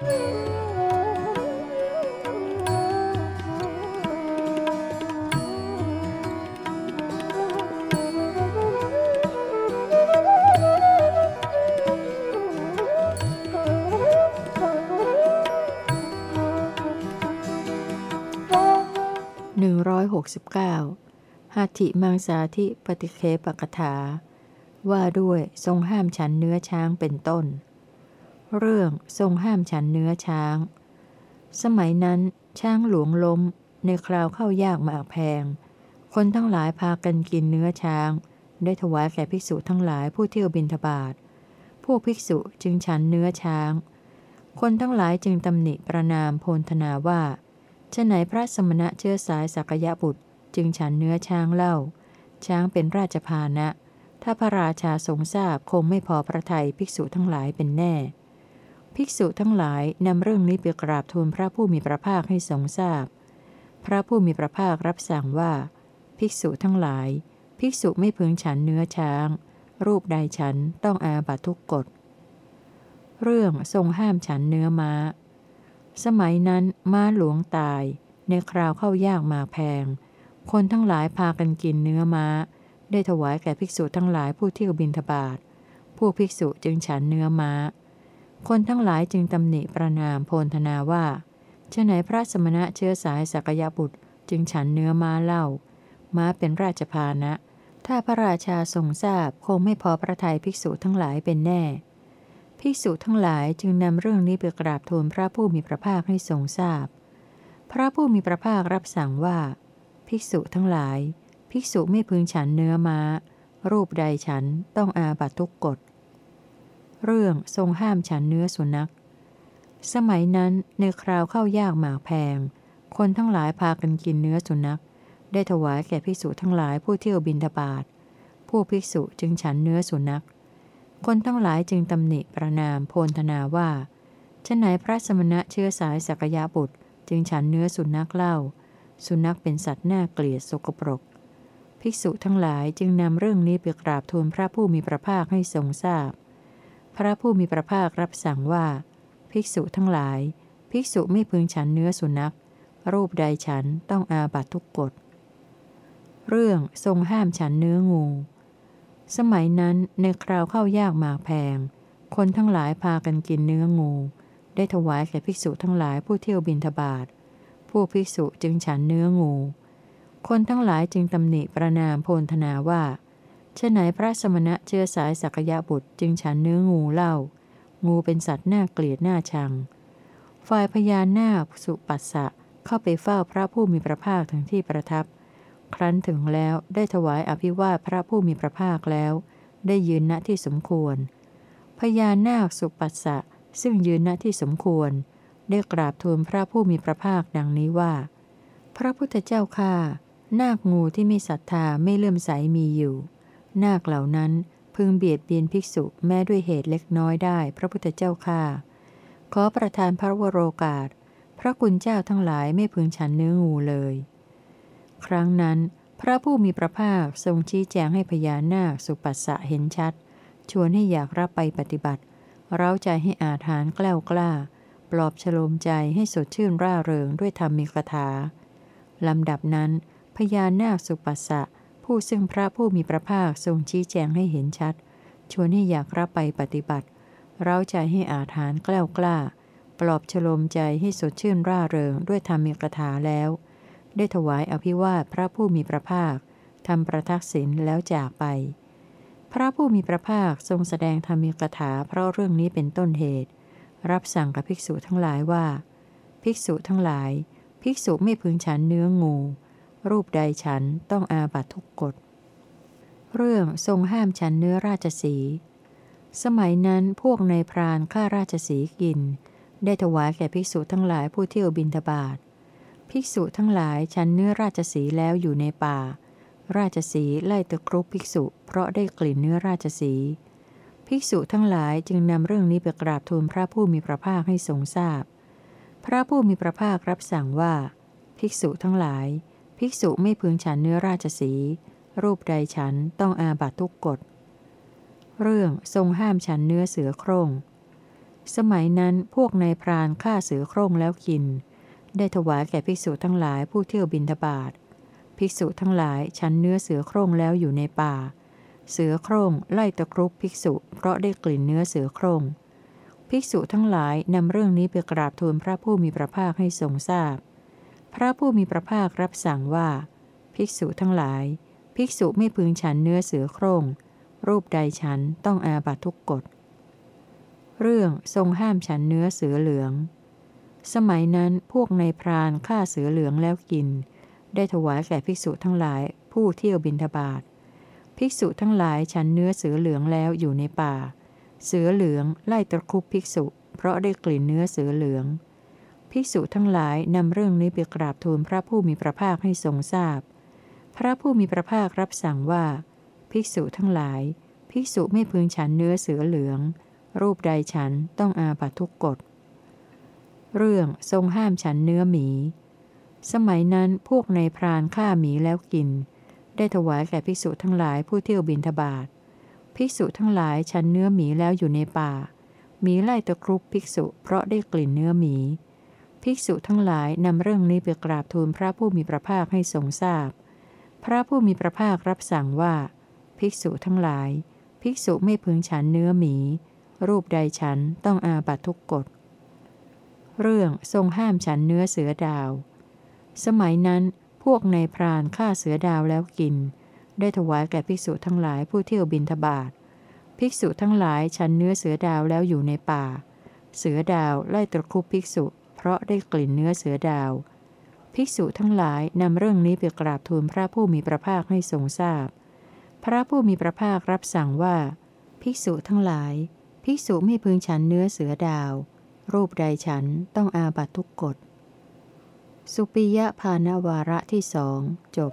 169หัตถิมังสาธิปฏิเคปกถา ว่าด้วยทรงห้ามฉันเนื้อช้างเป็นต้น เรื่องทรงห้ามฉันเนื้อช้าง สมัยนั้นช้างหลวงล้มในคราวเข้ายากมากแพง คนทั้งหลายพากันกินเนื้อช้าง ได้ถวายแก่ภิกษุทั้งหลายผู้เที่ยวบินทบาทพวกภิกษุจึงฉันเนื้อช้าง คนทั้งหลายจึงตำหนิประนามโพนธนาว่าฉไหนพระสมณะเชื้อสายสักยะบุตร จึงฉันเนื้อช้างเล่า ช้างเป็นราชพานะ ถ้าพระราชาทรงทราบคงไม่พอพระทัยภิกษุทั้งหลายเป็นแน่ ภิกษุทั้งหลายนำเรื่องนี้ไปกราบทูลพระผู้มีพระภาคให้ทรงทราบพพระผู้มีพระภาครับสั่งว่า ภิกษุทั้งหลาย ภิกษุไม่พึงฉันเนื้อช้าง รูปใดฉันต้องอาบัตทุกกฎ เรื่องทรงห้ามฉันเนื้อม้า สมัยนั้นม้าหลวงตาย ในคราวเข้ายากมาแพง คนทั้งหลายพากันกินเนื้อม้า ได้ถวายแก่ภิกษุทั้งหลายผู้เที่ยวบินทบาทผู้ภิกษุจึงฉันเนื้อม้า คนทั้งหลายจึงตำหนิประนามโพนธนาว่าเช่นไหนพระสมณะเชื้อสายสักยบุตร จึงฉันเนื้อม้าเล่า ม้าเป็นราชพานะ ถ้าพระราชาทรงทราบคงไม่พอพระทัยภิกษุทั้งหลายเป็นแน่ ภิกษุทั้งหลายจึงนำเรื่องนี้ไปกราบทูลพระผู้มีพระภาคให้ทรงทราบพพระผู้มีพระภาครับสั่งว่า ภิกษุทั้งหลาย ภิกษุไม่พึงฉันเนื้อมา้า รูปใดฉันต้องอาบัตทุกกฎ เรื่องทรงห้ามฉันเนื้อสุนัข สมัยนั้นในคราวเข้ายากหมากแพง คนทั้งหลายพากันกินเนื้อสุนัข ได้ถวายแก่ภิกษุทั้งหลายผู้เที่ยวบินทบาทผู้ภิกษุจึงฉันเนื้อสุนัข คนทั้งหลายจึงตำหนิประนามโพนธนาว่าฉไหนพระสมณะเชื้อสายสักยะบุตร จึงฉันเนื้อสุนัขเล่า สุนัขเป็นสัตว์น่าเกลียดสกปรก ภิกษุทั้งหลายจึงนำเรื่องนี้ไปกราบทูลพระผู้มีพระภาคให้ทรงทราบพ ระผู้มีพระภาครับสั่งว่า ภิกษุทั้งหลาย ภิกษุไม่พึงฉันเนื้อสุนัข รูปใดฉันต้องอาบัตทุกกฎ เรื่องทรงห้ามฉันเนื้องู สมัยนั้นในคราวเข้ายากหมากแพง คนทั้งหลายพากันกินเนื้องู ได้ถวายแก่ภิกษุทั้งหลายผู้เที่ยวบินทบาทผู้ภิกษุจึงฉันเนื้องู คนทั้งหลายจึงตำหนิประนามโพนธนาว่า เช่นไหนพระสมณะเชื้อสายสักยะบุตรจึงฉันเนื้องูเล่า งูเป็นสัตว์น่าเกลียดน่าชัง ฝ่ายพญานาคสุปัสสะเข้าไปเฝ้าพระผู้มีพระภาคถึงที่ประทับ ครั้นถึงแล้วได้ถวายอภิวาทพระผู้มีพระภาคแล้ว ได้ยืนณที่สมควร พญานาคสุปัสสะซึ่งยืนณที่สมควร ได้กราบทูลพระผู้มีพระภาคดังนี้ว่า พระพุทธเจ้าข้านาคงูที่มีศรัทธาไม่เลื่อมใสมีอยู่ นาคเหล่านั้นพึงเบียดเบียนภิกษุแม้ด้วยเหตุเล็กน้อยได้ พระพุทธเจ้าข้าขอประทานพระวโรกาส พระกุณเจ้าทั้งหลายไม่พึงฉันเนื้องูเลย ครั้งนั้น พระผู้มีพระภาคทรงชี้แจงให้พญานาคสุปัสสะเห็นชัด ชวนให้อยากรับไปปฏิบัติ เร้าใจให้อาถานกล้ากล้า ปลอบฉโลมใจให้สดชื่นร่าเริงด้วยธรรมีคาถาลำดับนั้น พญานาคสุปัสสะ ผู้ซึ่งพระผู้มีพระภาคทรงชี้แจงให้เห็นชัด ชวนให้อยากรับไปปฏิบัติ เร้าใจให้อาถานกล้ากล้า ปลอบฉโลมใจให้สดชื่นร่าเริงด้วยธรรมีคาถาแล้ว ได้ถวายอภิวาทพระผู้มีพระภาคทำประทักษิณแล้วจากไป พระผู้มีพระภาคทรงแสดงธรรมีกถาเพราะเรื่องนี้เป็นต้นเหตุ รับสั่งกับภิกษุทั้งหลายว่า ภิกษุทั้งหลาย ภิกษุไม่พึงฉันเนื้องู รูปใดฉันต้องอาบัตทุกกฎ เรื่องทรงห้ามฉันเนื้อราชสี สมัยนั้นพวกในพรานฆ่าราชสีกิน ได้ถวายแก่ภิกษุทั้งหลายผู้เที่ยวบินทบาทภิกษุทั้งหลายฉันเนื้อราชสีแล้วอยู่ในป่า ราชสีไล่ตะครุบภิกษุเพราะได้กลิ่นเนื้อราชสีภิกษุทั้งหลายจึงนำเรื่องนี้ไปกราบทูลพระผู้มีพระภาคให้ทรงทราบพพระผู้มีพระภาครับสั่งว่า ภิกษุทั้งหลาย ภิกษุไม่พึงฉันเนื้อราชสี รูปใดฉันต้องอาบัตทุกกฎ เรื่องทรงห้ามฉันเนื้อเสือโครงสมัยนั้นพวกนายพรานฆ่าเสือโคร่งแล้วกิน ได้ถวายแก่ภิกษุทั้งหลายผู้เที่ยวบินทบาทภิกษุทั้งหลายฉันเนื้อเสือโคร่งแล้วอยู่ในป่า เสือโคร่งไล่ตะครุบภิกษุเพราะได้กลิ่นเนื้อเสือโคร่ง ภิกษุทั้งหลายนำเรื่องนี้ไปกราบทูลพระผู้มีพระภาคให้ทรงทราบ พระผู้มีพระภาครับสั่งว่า ภิกษุทั้งหลาย ภิกษุไม่พึงฉันเนื้อเสือโคร่ง รูปใดฉันต้องอาบัตทุกกฎ เรื่องทรงห้ามฉันเนื้อเสือเหลือง สมัยนั้นพวกในพรานฆ่าเสือเหลืองแล้วกิน ได้ถวายแก่ภิกษุทั้งหลายผู้เที่ยวบินทบาทภิกษุทั้งหลายฉันเนื้อเสือเหลืองแล้วอยู่ในป่า เสือเหลืองไล่ตะคุบภิกษุ เพราะได้กลิ่นเนื้อเสือเหลือง ภิกษุทั้งหลายนำเรื่องนี้ไปกราบทูลพระผู้มีพระภาคให้ทรงทราบพพระผู้มีพระภาครับสั่งว่า ภิกษุทั้งหลาย ภิกษุไม่พึงฉันเนื้อเสือเหลือง รูปใดฉันต้องอาบัตทุกกฎ เรื่องทรงห้ามฉันเนื้อหมี สมัยนั้นพวกในพรานฆ่าหมีแล้วกิน ได้ถวายแก่ภิกษุทั้งหลายผู้เที่ยวบินทบาทภิกษุทั้งหลายฉันเนื้อหมีแล้วอยู่ในป่ามีไล่ตะครุบภิกษุเพราะได้กลิ่นเนื้อหมี ภิกษุทั้งหลายนำเรื่องนี้ไปกราบทูลพระผู้มีพระภาคให้ทรงทราบพพระผู้มีพระภาครับสั่งว่า ภิกษุทั้งหลาย ภิกษุไม่พึงฉันเนื้อหมี รูปใดฉันต้องอาบัตทุกกฎ เรื่องทรงห้ามฉันเนื้อเสือดาว สมัยนั้นพวกในพรานฆ่าเสือดาวแล้วกิน ได้ถวายแก่ภิกษุทั้งหลายผู้เที่ยวบินทบาทภิกษุทั้งหลายฉันเนื้อเสือดาวแล้วอยู่ในป่า เสือดาวไล่ตะคุบภิกษุ เพราะได้กลิ่นเนื้อเสือดาว ภิกษุทั้งหลายนำเรื่องนี้ไปกราบทูลพระผู้มีพระภาคให้ทรงทราบพพระผู้มีพระภาครับสั่งว่า ภิกษุทั้งหลาย ภิกษุไม่พึงฉันเนื้อเสือดาว รูปใดฉันต้องอาบัตทุกกฎ สุปิยะภานวาระที่สองจบ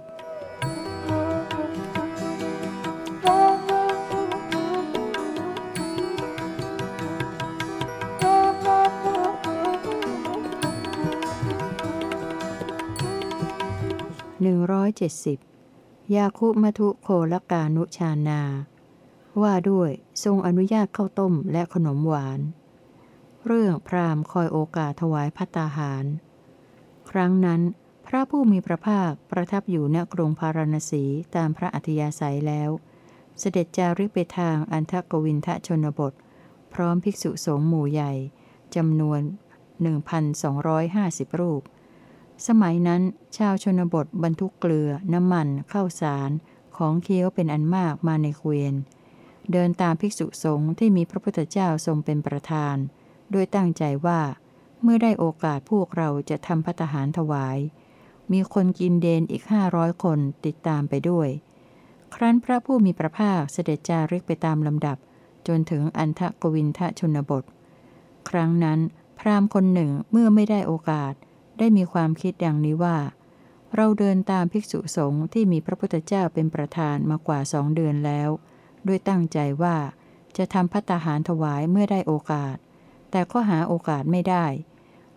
หนึ่งร้อยเจ็ดสิบยาคุมทุโคลกานุชานา ว่าด้วยทรงอนุญาตเข้าต้มและขนมหวาน เรื่องพราหมณ์คอยโอกาสถวายพัตาหาร ครั้งนั้น พระผู้มีพระภาคประทับอยู่ณกรุงพาราณสีตามพระอัธยาศัยแล้ว เสด็จจาริกไปทางอันทกวินทะชนบท พร้อมภิกษุสงฆ์หมู่ใหญ่จำนวน 1,250 รูป สมัยนั้น ชาวชนบทบรรทุกเกลือ น้ำมันข้าวสาร ของเคี้ยวเป็นอันมากมาในเกวียน เดินตามภิกษุสงฆ์ที่มีพระพุทธเจ้าทรงเป็นประธาน โดยตั้งใจว่า เมื่อได้โอกาสพวกเราจะทำพัตหารถวาย มีคนกินเดนอีกห้าร้อยคนติดตามไปด้วย ครั้นพระผู้มีพระภาคเสด็จจาริกไปตามลำดับ จนถึงอันทกวินทะชนบท ครั้งนั้น พราหมณ์คนหนึ่งเมื่อไม่ได้โอกาส ได้มีความคิดดังนี้ว่า เราเดินตามภิกษุสงฆ์ที่มีพระพุทธเจ้าเป็นประธานมากว่าสองเดือนแล้ว ด้วยตั้งใจว่าจะทำพัตาหารถวายเมื่อได้โอกาส แต่ก็หาโอกาสไม่ได้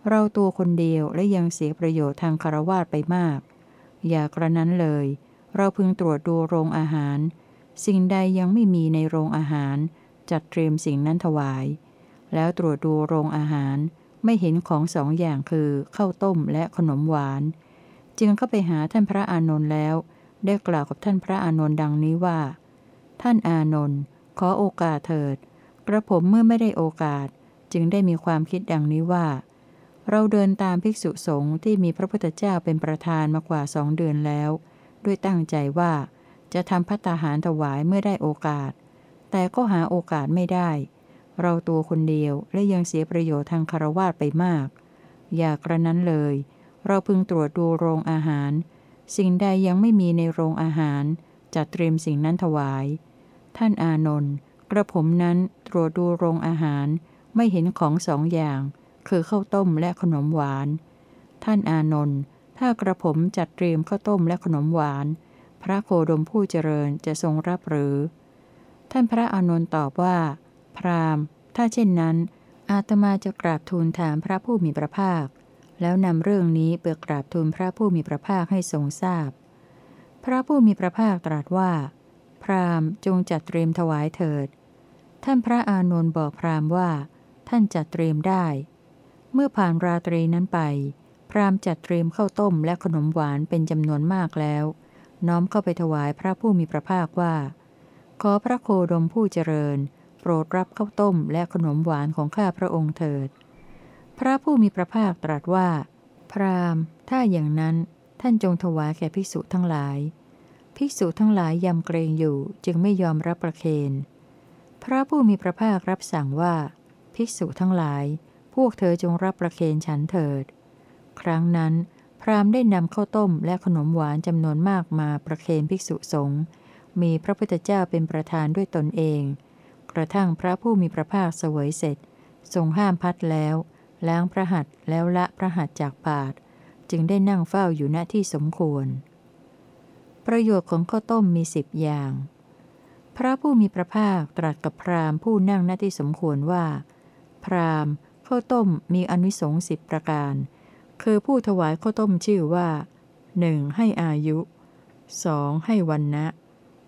เราตัวคนเดียวและยังเสียประโยชน์ทางคารวาสไปมาก อย่ากระนั้นเลย เราพึงตรวจดูโรงอาหาร สิ่งใดยังไม่มีในโรงอาหาร จัดเตรียมสิ่งนั้นถวาย แล้วตรวจดูโรงอาหาร ไม่เห็นของสองอย่างคือข้าวต้มและขนมหวาน จึงเข้าไปหาท่านพระอานนท์แล้ว ได้กล่าวกับท่านพระอานนท์ดังนี้ว่า ท่านอานนท์ขอโอกาสเถิด กระผมเมื่อไม่ได้โอกาส จึงได้มีความคิดดังนี้ว่า เราเดินตามภิกษุสงฆ์ที่มีพระพุทธเจ้าเป็นประธานมากว่าสองเดือนแล้ว ด้วยตั้งใจว่าจะทำพัตาหารถวายเมื่อได้โอกาส แต่ก็หาโอกาสไม่ได้ เราตัวคนเดียวและยังเสียประโยชน์ทางคารวาสไปมาก อย่ากระนั้นเลย เราพึงตรวจดูโรงอาหาร สิ่งใดยังไม่มีในโรงอาหาร จัดเตรียมสิ่งนั้นถวาย ท่านอานนท์กระผมนั้นตรวจดูโรงอาหาร ไม่เห็นของสองอย่าง คือข้าวต้มและขนมหวาน ท่านอานนท์ถ้ากระผมจัดเตรียมข้าวต้มและขนมหวาน พระโคดมผู้เจริญจะทรงรับหรือ ท่านพระอานนท์ตอบว่า พราหมณ์ ถ้าเช่นนั้น อาตมาจะกราบทูลถามพระผู้มีพระภาค แล้วนำเรื่องนี้เปิดกราบทูลพระผู้มีพระภาคให้ทรงทราบพพระผู้มีพระภาคตรัสว่า พราหมณ์จงจัดเตรียมถวายเถิด ท่านพระอานนท์บอกพราหมณ์ว่า ท่านจัดเตรียมได้ เมื่อผ่านราตรีนั้นไป พราหมณ์จัดเตรียมข้าวต้มและขนมหวานเป็นจำนวนมากแล้ว น้อมเข้าไปถวายพระผู้มีพระภาคว่า ขอพระโคดมผู้เจริญ โปรดรับข้าวต้มและขนมหวานของข้าพระองค์เถิด พระผู้มีพระภาคตรัสว่า พราหมณ์ ถ้าอย่างนั้นท่านจงถวายแก่ภิกษุทั้งหลาย ภิกษุทั้งหลายยำเกรงอยู่จึงไม่ยอมรับประเคนพระผู้มีพระภาครับสั่งว่า ภิกษุทั้งหลาย พวกเธอจงรับประเคนฉันเถิด ครั้งนั้น พราหมณ์ได้นำข้าวต้มและขนมหวานจำนวนมากมาประเคนภิกษุสงฆ์มีพระพุทธเจ้าเป็นประธานด้วยตนเอง กระทั่งพระผู้มีพระภาคเสวยเสร็จ ทรงห้ามพัดแล้ว ล้างพระหัตถ์แล้วละพระหัตถ์จากบาท จึงได้นั่งเฝ้าอยู่ณที่สมควร ประโยชน์ของข้าวต้มมีสิบอย่าง พระผู้มีพระภาคตรัสกับพราหมณ์ผู้นั่งณที่สมควรว่า พราหมณ์ข้าวต้มมีอนุสงส์สิบประการ คือผู้ถวายข้าวต้มชื่อว่า 1. ให้อายุ 2. ให้วันนะ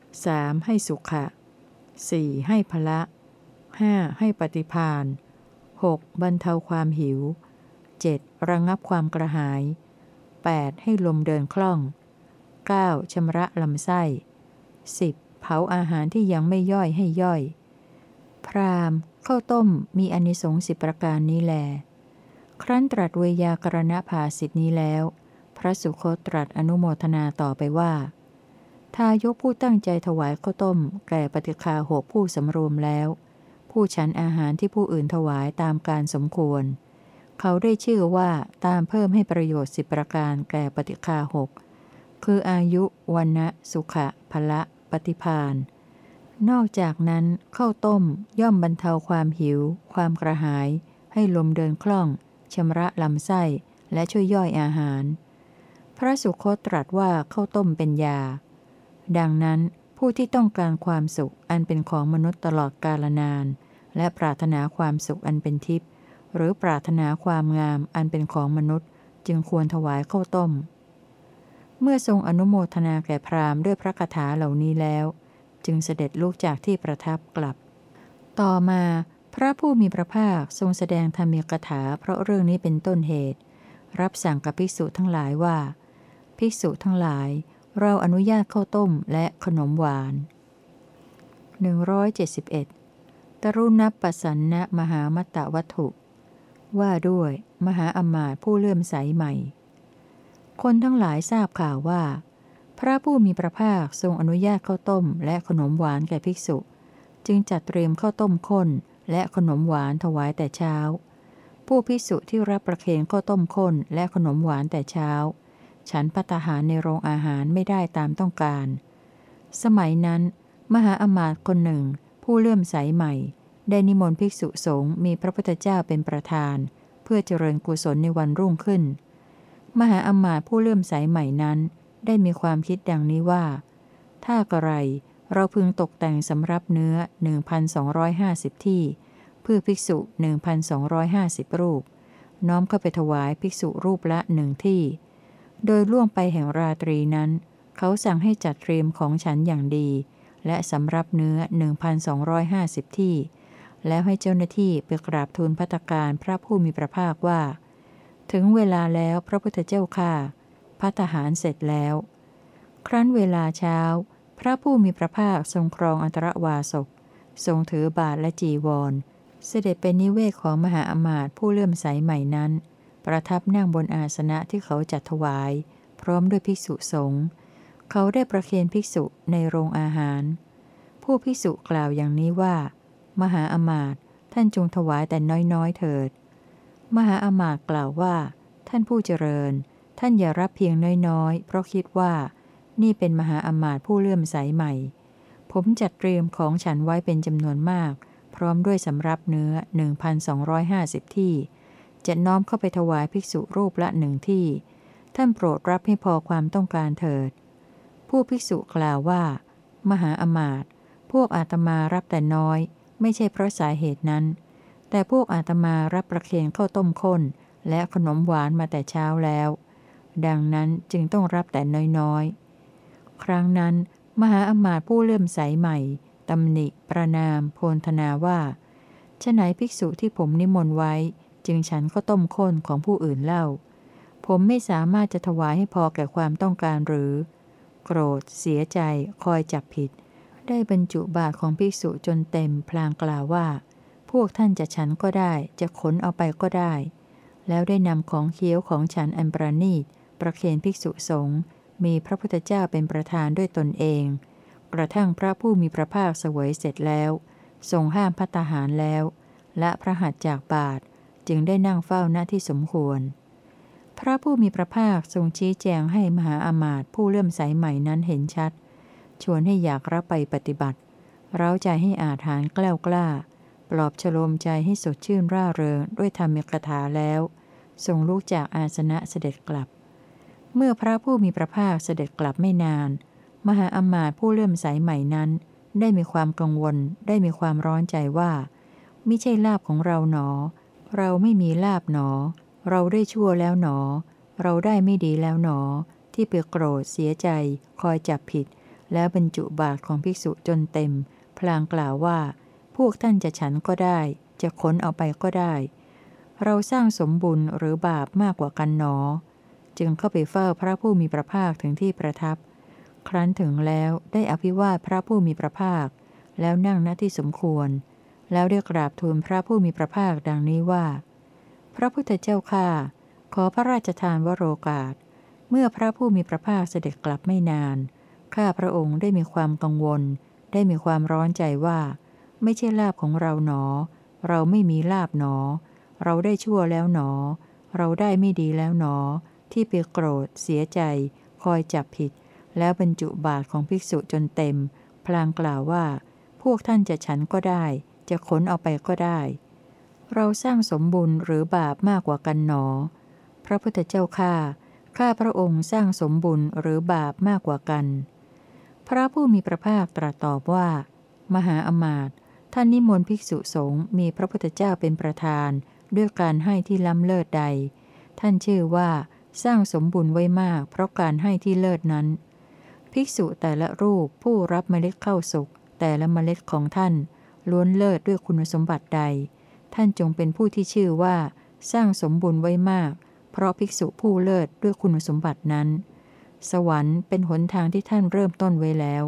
3. ให้สุขะ 4. ให้พละ 5. ให้ปฏิพาน 6. บรรเทาความหิว 7. ระงงับความกระหาย 8. ให้ลมเดินคล่อง 9. ชำระลำไส้ 10. เผาอาหารที่ยังไม่ย่อยให้ย่อย พรามข้าวต้มมีอนิสงส์สิบประการนี้แล ครั้นตรัสเวยากรณภาสิทธินี้แล้ว พระสุคตตรัสอนุโมทนาต่อไปว่า ทายกผู้ตั้งใจถวายข้าวต้ม แก่ปฏิคาหกผู้สำรวมแล้ว ผู้ฉันอาหารที่ผู้อื่นถวายตามการสมควร เขาได้ชื่อว่าตามเพิ่มให้ประโยชน์สิบประการแก่ปฏิคาหกคืออายุวันนะสุขะพละปฏิพานนอกจากนั้นข้าวต้มย่อมบรรเทาความหิว ความกระหาย ให้ลมเดินคล่องชำระลำไส้และช่วยย่อยอาหาร พระสุคตตรัสว่าข้าวต้มเป็นยา ดังนั้นผู้ที่ต้องการความสุขอันเป็นของมนุษย์ตลอดกาลนาน และปรารถนาความสุขอันเป็นทิพย์หรือปรารถนาความงามอันเป็นของมนุษย์ จึงควรถวายข้าวต้ม เมื่อทรงอนุโมทนาแก่พราหมณ์ด้วยพระคาถาเหล่านี้แล้ว จึงเสด็จลูกจากที่ประทับกลับ ต่อมาพระผู้มีพระภาคทรงแสดงธรรมีกถาเพราะเรื่องนี้เป็นต้นเหตุ รับสั่งกับภิกษุทั้งหลายว่า ภิกษุทั้งหลาย เราอนุญาตข้าวต้มและขนมหวาน 171 ตรุณปัสสันนะมหามัตตวัตถุ ว่าด้วยมหาอมาตผู้เลื่อมใสใหม่ คนทั้งหลายทราบข่าวว่า พระผู้มีพระภาคทรงอนุญาตข้าวต้มและขนมหวานแก่ภิกษุ จึงจัดเตรียมข้าวต้มข้นและขนมหวานถวายแต่เช้า ผู้ภิกษุที่รับประเคนข้าวต้มข้นและขนมหวานแต่เช้า ฉันพัตหารในโรงอาหารไม่ได้ตามต้องการ สมัยนั้น มหาอมาตย์คนหนึ่ง ผู้เลื่อมใสใหม่ ได้นิมนต์ภิกษุสงฆ์มีพระพุทธเจ้าเป็นประธาน เพื่อเจริญกุศลในวันรุ่งขึ้น มหาอมาตย์ผู้เลื่อมใสใหม่นั้น ได้มีความคิดดังนี้ว่า ถ้ากระไรเราพึงตกแต่งสำรับเนื้อ 1,250 ที่ เพื่อภิกษุ 1,250 รูป น้อมเข้าไปถวายภิกษุรูปละหนึ่งที่ โดยล่วงไปแห่งราตรีนั้น เขาสั่งให้จัดเตรียมของฉันอย่างดี และสำรับเนื้อ 1,250 ที่ แล้วให้เจ้าหน้าที่ไปกราบทูลพัตการพระผู้มีพระภาคว่า ถึงเวลาแล้วพระพุทธเจ้าข้าพัฒหารเสร็จแล้ว ครั้นเวลาเช้า พระผู้มีพระภาคทรงครองอันตรวาสก ทรงถือบาทและจีวร เสด็จเป็นนิเวศของมหาอมาตย์ผู้เลื่อมใสใหม่นั้น ประทับนั่งบนอาสนะที่เขาจัดถวาย พร้อมด้วยภิกษุสงฆ์เขาได้ประเคนภิกษุในโรงอาหาร ผู้ภิกษุกล่าวอย่างนี้ว่า มหาอมาตท่านจงถวายแต่น้อยๆเถิด มหาอมาตย์กล่าวว่า ท่านผู้เจริญ ท่านอย่ารับเพียงน้อยๆ เพราะคิดว่า นี่เป็นมหาอมาตย์ผู้เลื่อมใสใหม่ ผมจัดเตรียมของฉันไว้เป็นจำนวนมาก พร้อมด้วยสำรับเนื้อ 1,250 ที่ จะน้อมเข้าไปถวายภิกษุรูปละหนึ่งที่ ท่านโปรดรับให้พอความต้องการเถิด ผู้ภิกษุกล่าวว่า มหาอมาตย์พวกอาตมารับแต่น้อย ไม่ใช่เพราะสาเหตุนั้น แต่พวกอาตมารับประเคนข้าวต้มข้น และขนมหวานมาแต่เช้าแล้ว ดังนั้นจึงต้องรับแต่น้อยๆ ครั้งนั้น มหาอมาตย์ผู้เลื่อมใสใหม่ตำหนิ ประนาม โพนธนาว่าฉไหนภิกษุที่ผมนิมนต์ไว้ จึงฉันข้าวต้มข้นของผู้อื่นเล่า ผมไม่สามารถจะถวายให้พอแก่ความต้องการหรือ โกรธ เสียใจ คอยจับผิด ได้บรรจุบาตรของภิกษุจนเต็มพลางกล่าวว่า พวกท่านจะฉันก็ได้ จะขนเอาไปก็ได้ แล้วได้นำของเคี้ยวของฉันอันประณีต ประเคนภิกษุสงฆ์มีพระพุทธเจ้าเป็นประธานด้วยตนเอง กระทั่งพระผู้มีพระภาคเสวยเสร็จแล้ว ทรงห้ามพัตหารแล้ว และพระหัตจากบาท จึงได้นั่งเฝ้าหน้าที่สมควร พระผู้มีพระภาคทรงชี้แจงให้มหาอามาตย์ผู้เลื่อมใสใหม่นั้นเห็นชัด ชวนให้อยากรับไปปฏิบัติ เร้าใจให้อาถานกล้ากล้า ปลอบฉโลมใจให้สดชื่นร่าเริงด้วยธรรมกถาแล้ว ทรงลุกจากอาสนะเสด็จกลับ เมื่อพระผู้มีพระภาคเสด็จกลับไม่นาน มหาอามาตย์ผู้เลื่อมใสใหม่นั้น ได้มีความกังวล ได้มีความร้อนใจว่า ไม่ใช่ลาบของเราหนอ เราไม่มีลาบหนอ เราได้ชั่วแล้วหนอ เราได้ไม่ดีแล้วหนอ ที่ไปโกรธเสียใจ คอยจับผิด แล้วบรรจุบาตรของภิกษุจนเต็ม พลางกล่าวว่า พวกท่านจะฉันก็ได้ จะขนเอาไปก็ได้ เราสร้างสมบุญหรือบาปมากกว่ากันหนอ จึงเข้าไปเฝ้าพระผู้มีพระภาคถึงที่ประทับ ครั้นถึงแล้วได้อภิวาทพระผู้มีพระภาค แล้วนั่งณที่สมควร แล้วได้กราบทูลพระผู้มีพระภาคดังนี้ว่า พระพุทธเจ้าข้าขอพระราชทานวโรกาส เมื่อพระผู้มีพระภาคเสด็จกลับไม่นาน ข้าพระองค์ได้มีความกังวล ได้มีความร้อนใจว่า ไม่ใช่ลาบของเราหนอ เราไม่มีลาบหนอ เราได้ชั่วแล้วหนอ เราได้ไม่ดีแล้วหนอ ที่ไปโกรธ เสียใจ คอยจับผิด แล้วบรรจุบาตของภิกษุจนเต็ม พลางกล่าวว่า พวกท่านจะฉันก็ได้ จะขนเอาไปก็ได้ เราสร้างสมบุญหรือบาปมากกว่ากันหนอ พระพุทธเจ้าข้าข้าพระองค์สร้างสมบุญหรือบาปมากกว่ากัน พระผู้มีพระภาคตรัสตอบว่า มหาอมาตย์ท่านนิมนต์ภิกษุสงฆ์มีพระพุทธเจ้าเป็นประธาน ด้วยการให้ที่ล้ำเลิศใด ท่านชื่อว่าสร้างสมบุญไว้มาก เพราะการให้ที่เลิศนั้น ภิกษุแต่ละรูปผู้รับเมล็ดเข้าสุกแต่ละเมล็ดของท่าน ล้วนเลิศด้วยคุณสมบัติใด ท่านจงเป็นผู้ที่ชื่อว่า สร้างสมบุญไว้มาก เพราะภิกษุผู้เลิศด้วยคุณสมบัตินั้น สวรรค์เป็นหนทางที่ท่านเริ่มต้นไว้แล้ว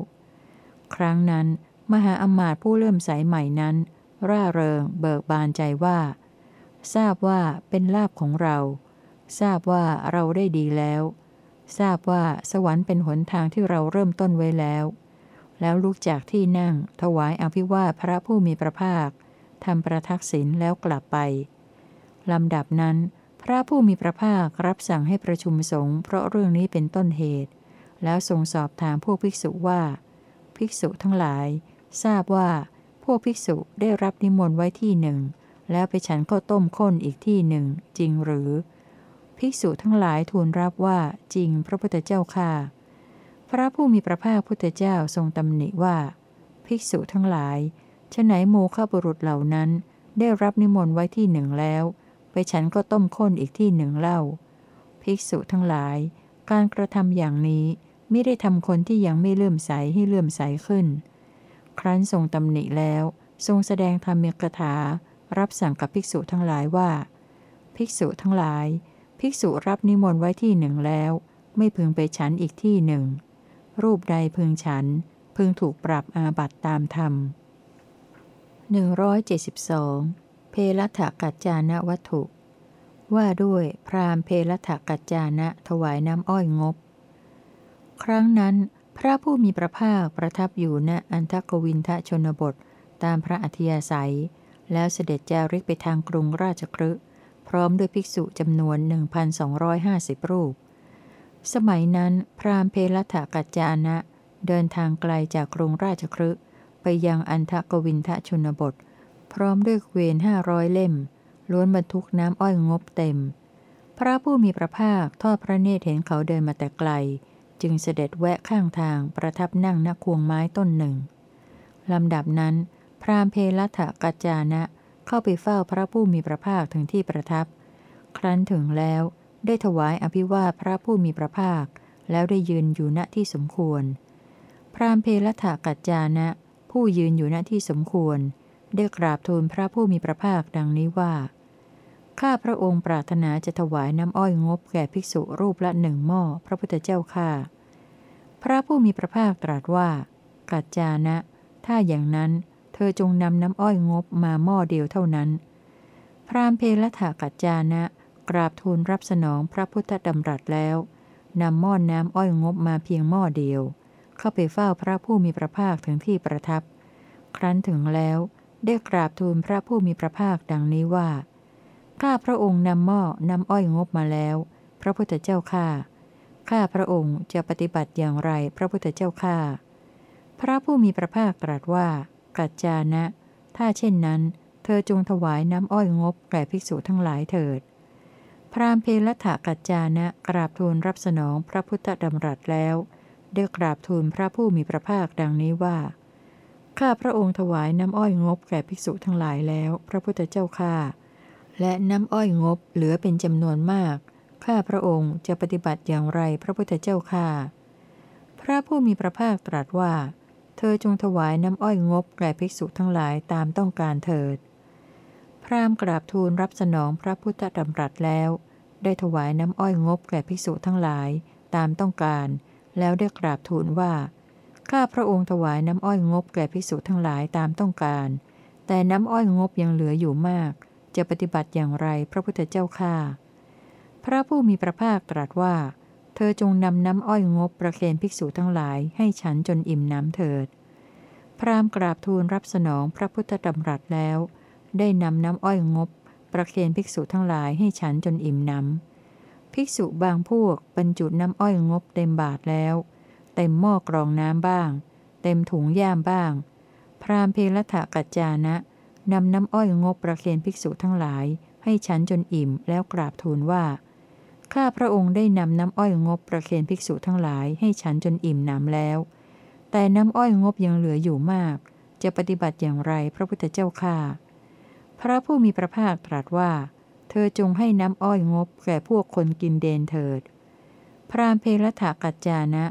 ครั้งนั้นมหาอมาตย์ผู้เริ่มสายใหม่นั้น ร่าเริง เบิกบานใจว่า ทราบว่าเป็นลาบของเรา ทราบว่าเราได้ดีแล้ว ทราบว่าสวรรค์เป็นหนทางที่เราเริ่มต้นไว้แล้ว แล้วลุกจากที่นั่ง ถวายอภิวาพระผู้มีพระภาคทำประทักษิณแล้วกลับไปลำดับนั้น พระผู้มีพระภาครับสั่งให้ประชุมสงฆ์เพราะเรื่องนี้เป็นต้นเหตุ แล้วทรงสอบถามพวกภิกษุว่า ภิกษุทั้งหลาย ทราบว่าพวกภิกษุได้รับนิมนต์ไว้ที่หนึ่ง แล้วไปฉันข้าวต้มข้นอีกที่หนึ่ง จริงหรือ ภิกษุทั้งหลายทูลรับว่าจริงพระพุทธเจ้าค่ะ พระผู้มีพระภาคพุทธเจ้าทรงตำหนิว่า ภิกษุทั้งหลายฉไหนโมฆะบุรุษเหล่านั้น ได้รับนิมนต์ไว้ที่หนึ่งแล้ว ไปฉันก็ต้มข้นอีกที่หนึ่งเล่า ภิกษุทั้งหลาย การกระทำอย่างนี้ไม่ได้ทำคนที่ยังไม่เลื่อมใสให้เลื่อมใสขึ้น ครั้นทรงตำหนิแล้ว ทรงแสดงธรรมกถา รับสั่งกับภิกษุทั้งหลายว่า ภิกษุทั้งหลาย ภิกษุรับนิมนต์ไว้ที่หนึ่งแล้ว ไม่พึงไปฉันอีกที่หนึ่ง รูปใดพึงฉัน พึงถูกปรับอาบัตตามธรรม 172 เพลถกัจจานะวัตถุ ว่าด้วยพรามเพลถกัจจานะถวายน้ำอ้อยงบ ครั้งนั้น พระผู้มีพระภาคประทับอยู่ณอันทกวินทชนบทตามพระอธิยาศัย แล้วเสด็จจาริกไปทางกรุงราชครึพร้อมด้วยภิกษุจำนวน 1,250 รูป สมัยนั้นพราหมณ์เพลถกัจจานะ เดินทางไกลจากกรุงราชครึไปยังอันทกวินทชนบท พร้อมด้วยเกวียนห้าร้อยเล่ม ล้วนบรรทุกน้ำอ้อยงบเต็ม พระผู้มีพระภาคทอดพระเนตรเห็นเขาเดินมาแต่ไกล จึงเสด็จแวะข้างทางประทับนั่งนักควงไม้ต้นหนึ่งลำดับนั้น พราหมณ์เพลถกัจจานะเข้าไปเฝ้าพระผู้มีพระภาคถึงที่ประทับ ครั้นถึงแล้ว ได้ถวายอภิวาพระผู้มีพระภาค แล้วได้ยืนอยู่ณที่สมควร พรามเพลถากัจจานะ ผู้ยืนอยู่ณที่สมควร ได้กราบทูลพระผู้มีพระภาคดังนี้ว่า ข้าพระองค์ปรารถนาจะถวายน้ำอ้อยงบแก่ภิกษุรูปละหนึ่งหม้อพระพุทธเจ้าข้าพระผู้มีพระภาคตรัสว่า กัจจานะ ถ้าอย่างนั้น เธอจงนำน้ำอ้อยงบมาหม้อเดียวเท่านั้น พรามเพลถากัจจานะ กราบทูลรับสนองพระพุทธดำรัสแล้วนำหม้อนน้ำอ้อยงบมาเพียงหม้อเดียว เข้าไปเฝ้าพระผู้มีพระภาคถึงที่ประทับ ครั้นถึงแล้วได้กราบทูลพระผู้มีพระภาคดังนี้ว่า ข้าพระองค์นำหม้อนำอ้อยงบมาแล้ว พระพุทธเจ้าข้า ข้าพระองค์จะปฏิบัติอย่างไรพระพุทธเจ้าข้า พระผู้มีพระภาคตรัสว่ากัจจานะ ถ้าเช่นนั้น เธอจงถวายน้ำอ้อยงบแก่ภิกษุทั้งหลายเถิด พรามเพลถากัจจานะกราบทูลรับสนองพระพุทธดำรัสแล้ว ได้กราบทูลพระผู้มีพระภาคดังนี้ว่า ข้าพระองค์ถวายน้ำอ้อยงบแก่ภิกษุทั้งหลายแล้ว พระพุทธเจ้าข้าและน้ำอ้อยงบเหลือเป็นจำนวนมาก ข้าพระองค์จะปฏิบัติอย่างไรพระพุทธเจ้าข้าพระผู้มีพระภาคตรัสว่า เธอจงถวายน้ำอ้อยงบแก่ภิกษุทั้งหลายตามต้องการเถิด พราหมณ์กราบทูลรับสนองพระพุทธดำรัสแล้ว ได้ถวายน้ำอ้อยงบแก่ภิกษุทั้งหลายตามต้องการ แล้วได้กราบทูลว่า ข้าพระองค์ถวายน้ำอ้อยงบแก่ภิกษุทั้งหลายตามต้องการ แต่น้ำอ้อยงบยังเหลืออยู่มาก จะปฏิบัติอย่างไรพระพุทธเจ้าข้าพระผู้มีพระภาคตรัสว่า เธอจงนำน้ำอ้อยงบประเคนภิกษุทั้งหลายให้ฉันจนอิ่มน้ำเถิด พราหมณ์กราบทูลรับสนองพระพุทธดำรัสแล้ว ได้นำน้ำอ้อยงบ ประเคนภิกษุทั้งหลายให้ฉันจนอิ่มน้ำภิกษุบางพวกบรรจุน้ำอ้อยงบเต็มบาทแล้ว เต็มหม้อกรองน้ำบ้าง เต็มถุงย่ามบ้าง พรามเพลถะกัจจานะนำน้ำอ้อยงบประเคนภิกษุทั้งหลาย ให้ฉันจนอิ่มแล้วกราบทูลว่า ข้าพระองค์ได้นำน้ำอ้อยงบประเคนภิกษุทั้งหลายให้ฉันจนอิ่มน้ำแล้ว แต่น้ำอ้อยงบยังเหลืออยู่มาก จะปฏิบัติอย่างไรพระพุทธเจ้าข้า พระผู้มีพระภาคตรัสว่า เธอจงให้น้ำอ้อยงบแก่พวกคนกินเดนเถิด พรามเพลถากัจจานะ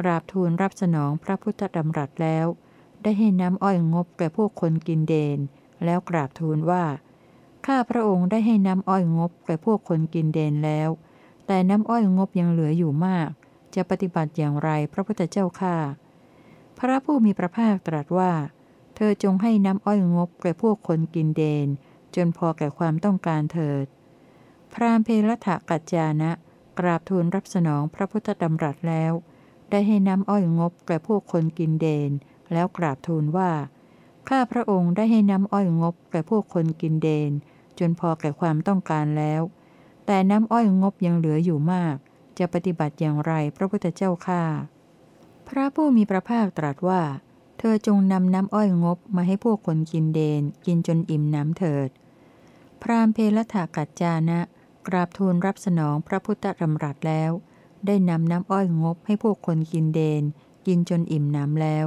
กราบทูลรับสนองพระพุทธดำรัสแล้ว ได้ให้น้ำอ้อยงบแก่พวกคนกินเดน แล้วกราบทูลว่า ข้าพระองค์ได้ให้น้ำอ้อยงบแก่พวกคนกินเดนแล้ว แต่น้ำอ้อยงบยังเหลืออยู่มาก จะปฏิบัติอย่างไรพระพุทธเจ้าข้าพระผู้มีพระภาคตรัสว่า ธอจงให้น้ำอ้อยงบแก่พวกคนกินเดน จนพอแก่ความต้องการเถิด พรามเพลถะกัจจานะ กราบทูลรับสนองพระพุทธดำรัสแล้ว ได้ให้น้ำอ้อยงบแก่พวกคนกินเดน แล้วกราบทูลว่า ข้าพระองค์ได้ให้น้ำอ้อยงบแก่พวกคนกินเดน จนพอแก่ความต้องการแล้ว แต่น้ำอ้อยงบยังเหลืออยู่มาก จะปฏิบัติอย่างไรพระพุทธเจ้าข้าพระผู้มีพระภาคตรัสว่า เธอจงนำน้ำอ้อยงบมาให้พวกคนกินเดน กินจนอิ่มน้ำเถิด พรามเพลถากัจจานะ กราบทูลรับสนองพระพุทธดำรัสแล้ว ได้นำน้ำอ้อยงบให้พวกคนกินเดน กินจนอิ่มน้ำแล้ว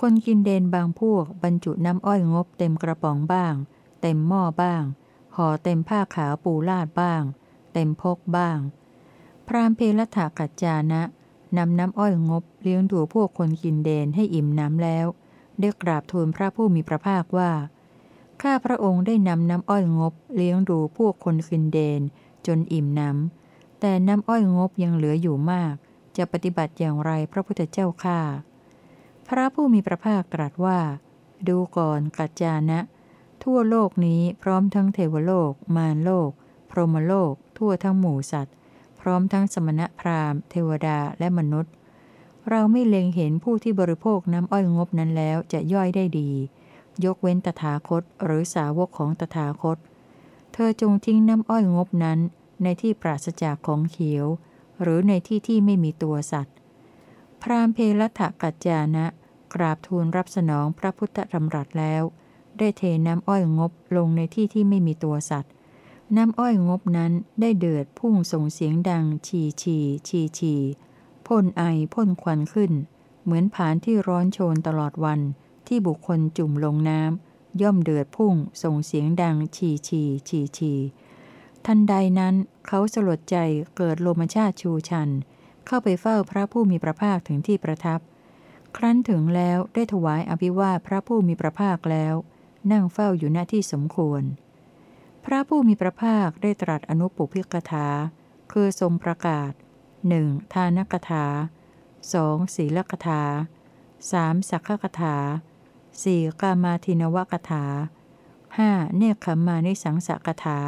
คนกินเดนบางพวกบรรจุน้ำอ้อยงบเต็มกระป๋องบ้าง เต็มหม้อบ้างห่อเต็มผ้าขาวปูลาดบ้าง เต็มพกบ้าง พรามเพลถากัจจานะ นำน้ำอ้อยงบเลี้ยงดูพวกคนกินเดนให้อิ่มน้ำแล้ว ได้กราบทูลพระผู้มีพระภาคว่า ข้าพระองค์ได้นำน้ำอ้อยงบเลี้ยงดูพวกคนกินเดนจนอิ่มน้ำ แต่น้ำอ้อยงบยังเหลืออยู่มาก จะปฏิบัติอย่างไรพระพุทธเจ้าข้าพระผู้มีพระภาคตรัสว่า ดูก่อนกัจจานะ ทั่วโลกนี้พร้อมทั้งเทวโลก มารโลก พรหมโลก ทั่วทั้งหมู่สัตว์ ร้อมทั้งสมณพราหมณ์ เทวดาและมนุษย์ เราไม่เล็งเห็นผู้ที่บริโภคน้ำอ้อยงบนั้นแล้วจะย่อยได้ดี ยกเว้นตถาคตหรือสาวกของตถาคต เธอจงทิ้งน้ำอ้อยงบนั้น ในที่ปราศจากของเขียว หรือในที่ที่ไม่มีตัวสัตว์ พรามเพลถกัจจานะ กราบทูลรับสนองพระพุทธธรรมรัสแล้ว ได้เทน้ำอ้อยงบลงในที่ที่ไม่มีตัวสัตว์ น้ำอ้อยงบนั้นได้เดือดพุ่งส่งเสียงดังฉี่ฉี่ฉี่ฉี่พ่นไอพ่นควันขึ้น เหมือนผานที่ร้อนโชนตลอดวันที่บุคคลจุ่มลงน้ำย่อมเดือดพุ่งส่งเสียงดังฉี่ฉี่ฉี่ฉี่ทันใดนั้นเขาสลดใจเกิดโลมชาติชูชัน เข้าไปเฝ้าพระผู้มีพระภาคถึงที่ประทับ ครั้นถึงแล้วได้ถวายอภิวาพระผู้มีพระภาคแล้ว นั่งเฝ้าอยู่หน้าที่สมควร พระผู้มีพระภาคได้ตรัสอนุปุพิกถา คือทรงประกาศหนึ่งทานกถาสองศีลกถาสามสักขกถาสี่กามาทินวกถาห้าเนคขมานิสังสกถา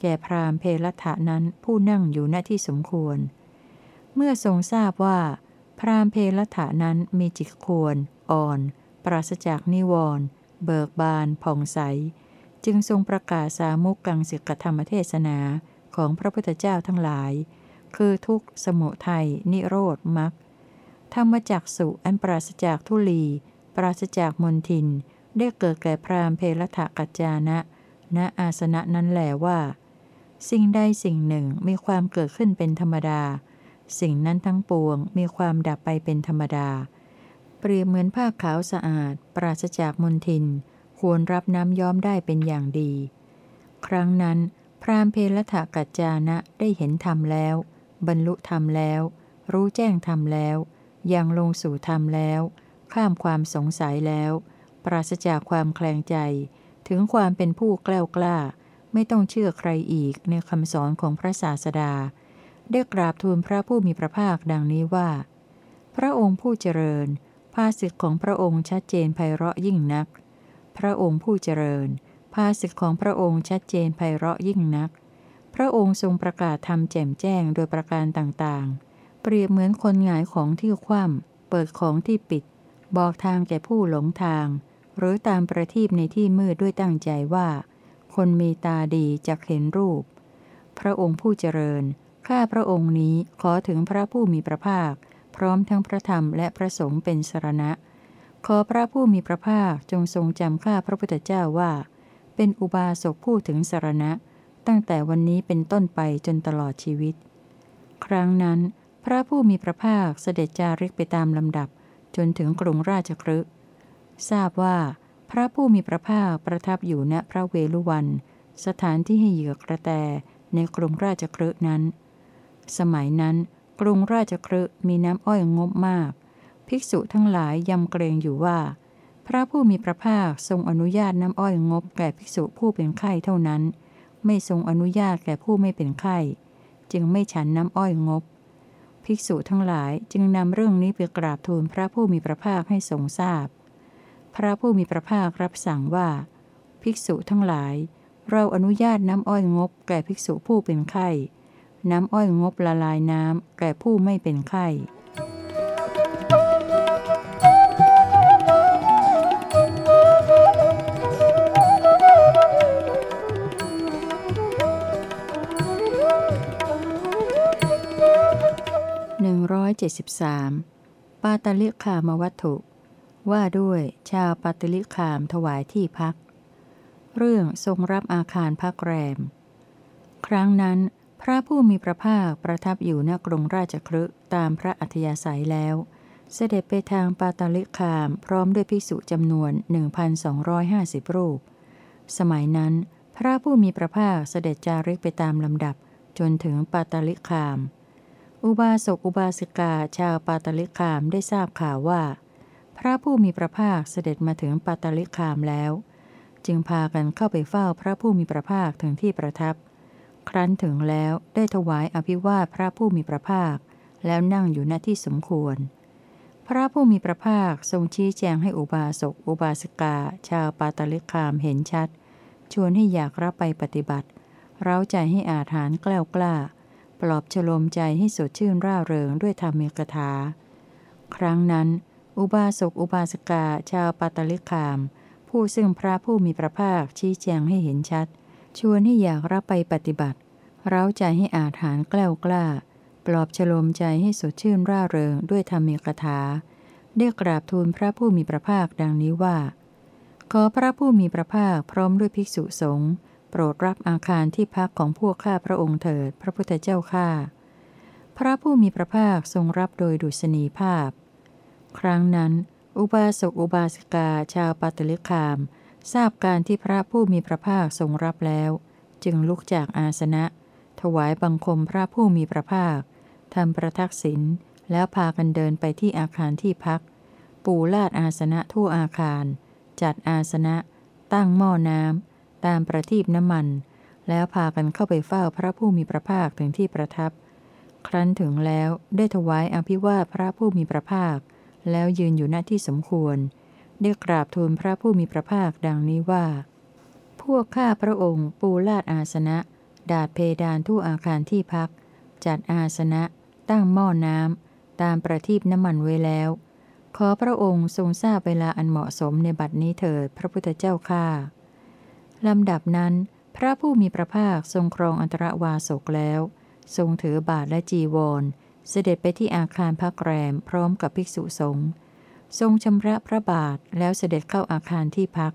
แก่พรามเพลถานั้นผู้นั่งอยู่หน้าที่สมควร เมื่อทรงทราบว่า พรามเพลถานั้นมีจิตควร อ่อน ปราศจากนิวรณ์เบิกบานผ่องใส จึงทรงประกาศสามุกกังสิกธรรมเทศนาของพระพุทธเจ้าทั้งหลาย คือทุกสมุทัยนิโรธมรรคธรรมจักสุอันปราศจากทุลี ปราศจากมนทิน ได้เกิดแก่พรามเพลถกัจจานะณอาสนะนั้นแหลว่า สิ่งใดสิ่งหนึ่งมีความเกิดขึ้นเป็นธรรมดา สิ่งนั้นทั้งปวงมีความดับไปเป็นธรรมดา เปรียบเหมือนผ้าขาวสะอาด ปราศจากมนทิน ควรรับน้ำย้อมได้เป็นอย่างดี ครั้งนั้น พรามเพลถกัจจานะได้เห็นธรรมแล้ว บรรลุธรรมแล้ว รู้แจ้งธรรมแล้วยังลงสู่ธรรมแล้ว ข้ามความสงสัยแล้ว ปราศจากความแคลงใจ ถึงความเป็นผู้กล้ากล้า ไม่ต้องเชื่อใครอีกในคำสอนของพระศาสดา ได้กราบทูลพระผู้มีพระภาคดังนี้ว่า พระองค์ผู้เจริญภาสิทธิของพระองค์ชัดเจนไพเราะยิ่งนัก พระองค์ผู้เจริญ ภาสิทธิของพระองค์ชัดเจนไพเราะยิ่งนัก พระองค์ทรงประกาศธรรมแจ่มแจ้งโดยประการต่างๆ เปรียบเหมือนคนหงายของที่คว่ำเปิดของที่ปิด บอกทางแก่ผู้หลงทาง หรือตามประทีปในที่มืดด้วยตั้งใจว่า คนมีตาดีจะเห็นรูป พระองค์ผู้เจริญ ข้าพระองค์นี้ขอถึงพระผู้มีพระภาค พร้อมทั้งพระธรรมและพระสงฆ์เป็นสรณะ ขอพระผู้มีพระภาคจงทรงจำข้าพระพุทธเจ้าว่า เป็นอุบาสกผู้ถึงสารณะ ตั้งแต่วันนี้เป็นต้นไปจนตลอดชีวิต ครั้งนั้น พระผู้มีพระภาคเสด็จจาริกไปตามลำดับ จนถึงกรุงราชครึทราบว่า พระผู้มีพระภาคประทับอยู่ณพระเวลุวัน สถานที่ให้เหยื่อกระแตในกรุงราชครึนั้น สมัยนั้น กรุงราชครึมีน้ำอ้อยงบมาก ภิกษุทั้งหลายยำเกรงอยู่ว่า พระผู้มีพระภาคทรงอนุญาตน้ำอ้อยงบแก่ภิกษุผู้เป็นไข้เท่านั้น ไม่ทรงอนุญาตแก่ผู้ไม่เป็นไข้ จึงไม่ฉันน้ำอ้อยงบ ภิกษุทั้งหลายจึงนำเรื่องนี้ไปกราบทูลพระผู้มีพระภาคให้ทรงทราบพพระผู้มีพระภาครับสั่งว่า ภิกษุทั้งหลาย เราอนุญาตน้ำอ้อยงบ แก่ภิกษุผู้เป็นไข้ น้ำอ้อยงบละลายน้ำแก่ผู้ไม่เป็นไข้ 173 ปาตลิคามวัตถุ ว่าด้วยชาวปาตลิคามถวายที่พัก เรื่องทรงรับอาคารพักแรม ครั้งนั้น พระผู้มีพระภาคประทับอยู่ณกรุงราชครึตามพระอัธยาศัยแล้ว เสด็จไปทางปาตลิคามพร้อมด้วยภิกษุจำนวน 1,250 รูป สมัยนั้น พระผู้มีพระภาคเสด็จจาริกไปตามลำดับจนถึงปาตลิคาม อุบาสกอุบาสิกาชาวปาตลิคามได้ทราบข่าวว่า พระผู้มีพระภาคเสด็จมาถึงปาตลิคามแล้ว จึงพากันเข้าไปเฝ้าพระผู้มีพระภาคถึงที่ประทับ ครั้นถึงแล้วได้ถวายอภิวาทพระผู้มีพระภาค แล้วนั่งอยู่ณที่สมควร พระผู้มีพระภาคทรงชี้แจงให้อุบาสกอุบาสิกา ชาวปาตลิคามเห็นชัด ชวนให้อยากรับไปปฏิบัติ เร้าใจให้อาถานกล้ากล้ากล้า ปลอบฉลมใจให้สดชื่นร่าเริงด้วยธรรมีกถา ครั้งนั้น อุบาสกอุบาสกาชาวปัตลิคาม ผู้ซึ่งพระผู้มีพระภาคชี้แจงให้เห็นชัด ชวนให้อยากรับไปปฏิบัติ เร้าใจให้อาถานกล้ากล้า ปลอบฉลมใจให้สดชื่นร่าเริงด้วยธรรมีกถา ได้กราบทูลพระผู้มีพระภาคดังนี้ว่า ขอพระผู้มีพระภาคพร้อมด้วยภิกษุสงฆ์ ปรดรับอาคารที่พักของพวกข้าพระองค์เถิด พระพุทธเจ้าข้า พระผู้มีพระภาคทรงรับโดยดุษณีภาพ ครั้งนั้น อุบาสกอุบาสิกาชาวปัตลิคาม ทราบการที่พระผู้มีพระภาคทรงรับแล้ว จึงลุกจากอาสนะ ถวายบังคมพระผู้มีพระภาคทำประทักษิณแล้วพากันเดินไปที่อาคารที่พัก ปูลาดอาสนะทั่วอาคาร จัดอาสนะ ตั้งหม้อน้ำ ตามประทีปน้ำมัน แล้วพากันเข้าไปเฝ้าพระผู้มีพระภาคถึงที่ประทับ ครั้นถึงแล้วได้ถวายอภิวาพระผู้มีพระภาค แล้วยืนอยู่หน้าที่สมควร ได้กราบทูลพระผู้มีพระภาคดังนี้ว่า พวกข้าพระองค์ปูลาดอาสนะ ดาดเพดานทั่วอาคารที่พัก จัดอาสนะ ตั้งหม้อน้ำตามประทีปน้ำมันไว้แล้วขอพระองค์ทรงทราบเวลาอันเหมาะสมในบัดนี้เถิดพระพุทธเจ้าข้า ลำดับนั้น พระผู้มีพระภาคทรงครองอันตรวาสกแล้ว ทรงถือบาทและจีวร เสด็จไปที่อาคารพักแรมพร้อมกับภิกษุสงฆ์ทรงชำระพระบาทแล้วเสด็จเข้าอาคารที่พัก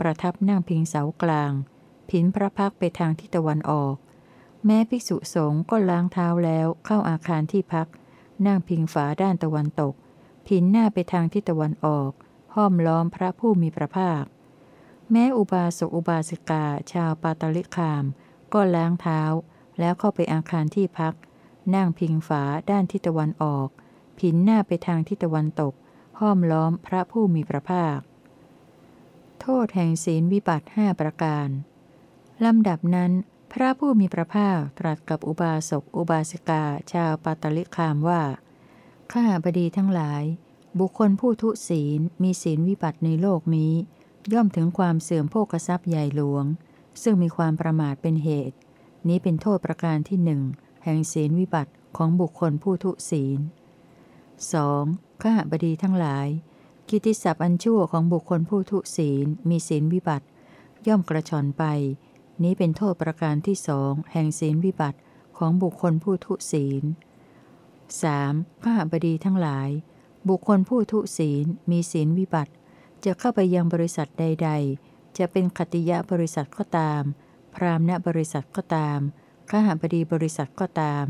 ประทับนั่งพิงเสากลาง ผินพระพักไปทางทิศตะวันออก แม้ภิกษุสงฆ์ก็ล้างเท้าแล้วเข้าอาคารที่พัก นั่งพิงฝาด้านตะวันตก ผินหน้าไปทางทิศตะวันออก ห้อมล้อมพระผู้มีพระภาค แม้อุบาสกอุบาสิกาชาวปาตลิคาม ก็ล้างเท้า แล้วเข้าไปอาคารที่พัก นั่งพิงฝาด้านทิศตะวันออก ผินหน้าไปทางทิศตะวันตก ห้อมล้อมพระผู้มีพระภาค โทษแห่งศีลวิบัติห้าประการ ลำดับนั้นพระผู้มีพระภาคตรัสกับอุบาสกอุบาสิกาชาวปาตลิคามว่า ข้าบดีทั้งหลาย บุคคลผู้ทุศีลมีศีลวิบัติในโลกนี้ ย่อมถึงความเสื่อมโภคทรัพย์ใหญ่หลวง ซึ่งมีความประมาทเป็นเหตุ นี้เป็นโทษประการที่หนึ่งแห่งศีลวิบัติของบุคคลผู้ทุศีล 2. ข้าบดีทั้งหลาย กิติศัพท์อันชั่วของบุคคลผู้ทุศีลมีศีลวิบัติ ย่อมกระชอนไป นี้เป็นโทษประการที่สองแห่งศีลวิบัติของบุคคลผู้ทุศีล 3. ข้าบดีทั้งหลาย บุคคลผู้ทุศีลมีศีลวิบัติ จะเข้าไปยังบริษัทใด ๆ จะเป็นคติยะบริษัทก็ตาม พรามณบริษัทก็ตามข้าบดีบริษัทก็ตาม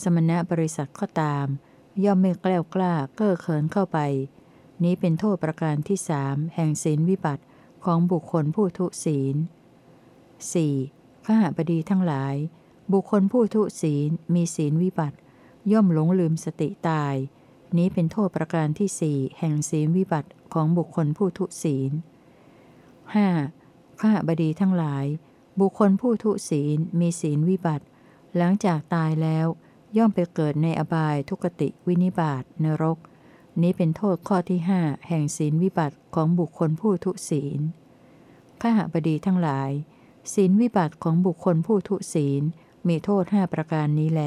สมณบริษัทก็ตาม ย่อมไม่แกล้วกล้าเก้อเขินเข้าไป นี้เป็นโทษประการที่สามแห่งศีลวิบัติของบุคคลผู้ทุศีล 4. ข้าบดีทั้งหลาย บุคคลผู้ทุศีลมีศีลวิบัติ ย่อมหลงลืมสติตาย นี้เป็นโทษประการที่สี่แห่งศีลวิบัติ ของบุคคลผู้ทุศีล 5. ข้าบดีทั้งหลาย บุคคลผู้ทุศีลมีศีลวิบัติ หลังจากตายแล้ว ย่อมไปเกิดในอบายทุกติวินิบาตนรก นี้เป็นโทษข้อที่หแห่งศีลวิบัติของบุคคลผู้ทุศีลข้าบดีทั้งหลาย ศีลวิบัติของบุคคลผู้ทุศีลมีโทษห้าประการนี้แล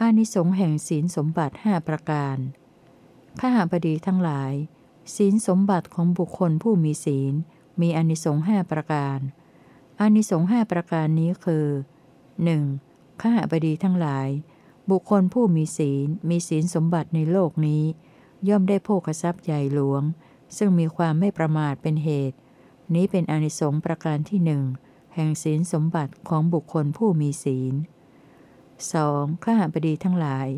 อานิสงส์แห่งศีลสมบัติห้าประการ ข้าหาบดีทั้งหลาย ศีลสมบัติของบุคคลผู้มีศีล มีอนิสงส์ห้าประการ อนิสงส์ห้าประการนี้คือ 1. ข้าหาบดีทั้งหลาย บุคคลผู้มีศีล มีศีลสมบัติในโลกนี้ ย่อมได้โภคทรัพย์ใหญ่หลวง ซึ่งมีความไม่ประมาทเป็นเหตุ นี้เป็นอนิสงส์ประการที่หนึ่งแห่งศีลสมบัติของบุคคลผู้มีศีล 2. ข้าบดีทั้งหลาย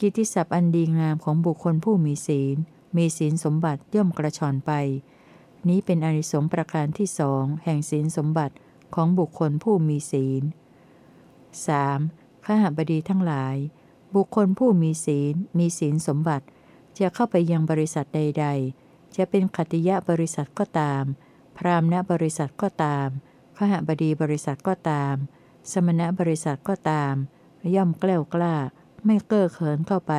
กิติศัพท์อันดีงามของบุคคลผู้มีศีล มีศีลสมบัติย่อมกระชอนไป นี้เป็นอนิสงส์ประการที่สองแห่งศีลสมบัติของบุคคลผู้มีศีล 3. ข้าบดีทั้งหลาย บุคคลผู้มีศีล มีศีลสมบัติ จะเข้าไปยังบริษัทใด ๆ จะเป็นขติยะบริษัทก็ตาม พรามณบริษัทก็ตามข้าบดีบริษัทก็ตาม สมณบริษัทก็ตาม ย่อมแกล้วกล้า ไม่เก้อเขินเข้าไป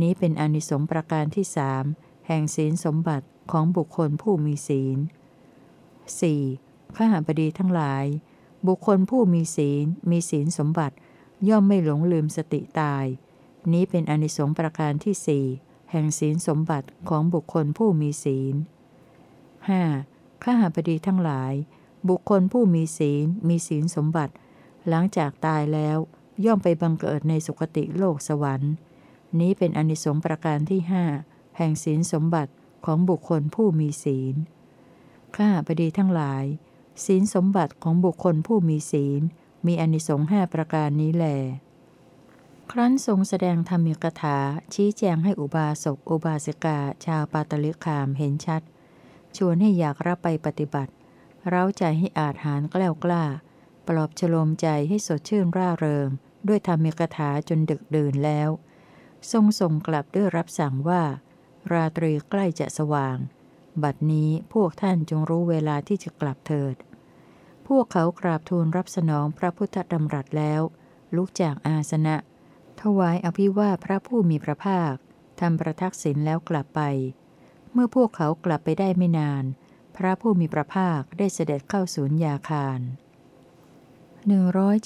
นี้เป็นอนิสงส์ประการที่สามแห่งศีลสมบัติของบุคคลผู้มีศีล 4. ข้าบดีทั้งหลาย บุคคลผู้มีศีล มีศีลสมบัติ ย่อมไม่หลงลืมสติตาย นี้เป็นอนิสงส์ประการที่สี่แห่งศีลสมบัติของบุคคลผู้มีศีล 5. ข้าหาบดีทั้งหลาย บุคคลผู้มีศีล มีศีลสมบัติ หลังจากตายแล้ว ย่อมไปบังเกิดในสุคติโลกสวรรค์ นี้เป็นอนิสงส์ประการที่หแห่งศีลสมบัติของบุคคลผู้มีศีล ข้าบดีทั้งหลาย ศีลสมบัติของบุคคลผู้มีศีล มีอนิสงส์ห้าประการนี้แหลครั้นทรงแสดงธรรมิกถาชี้แจงให้อุบาสกอุบาสิกาชาวปาตลิคามเห็นชัด ชวนให้อยากรับไปปฏิบัติ เร้าใจให้อาจหารกล้ากล้า ปลอบฉลมใจให้สดชื่นร่าเริง ด้วยธรรมิกถาจนดึกดื่นแล้ว ทรงส่งกลับด้วยรับสั่งว่า ราตรีใกล้จะสว่าง บัดนี้พวกท่านจงรู้เวลาที่จะกลับเถิด พวกเขากราบทูลรับสนองพระพุทธดำรัสแล้ว ลุกจากอาสนะ ถวายอภิวาพระผู้มีพระภาคทำประทักษิณแล้วกลับไป เมื่อพวกเขากลับไปได้ไม่นาน พระผู้มีพระภาคได้เสด็จเข้าศูนย์ยาคาร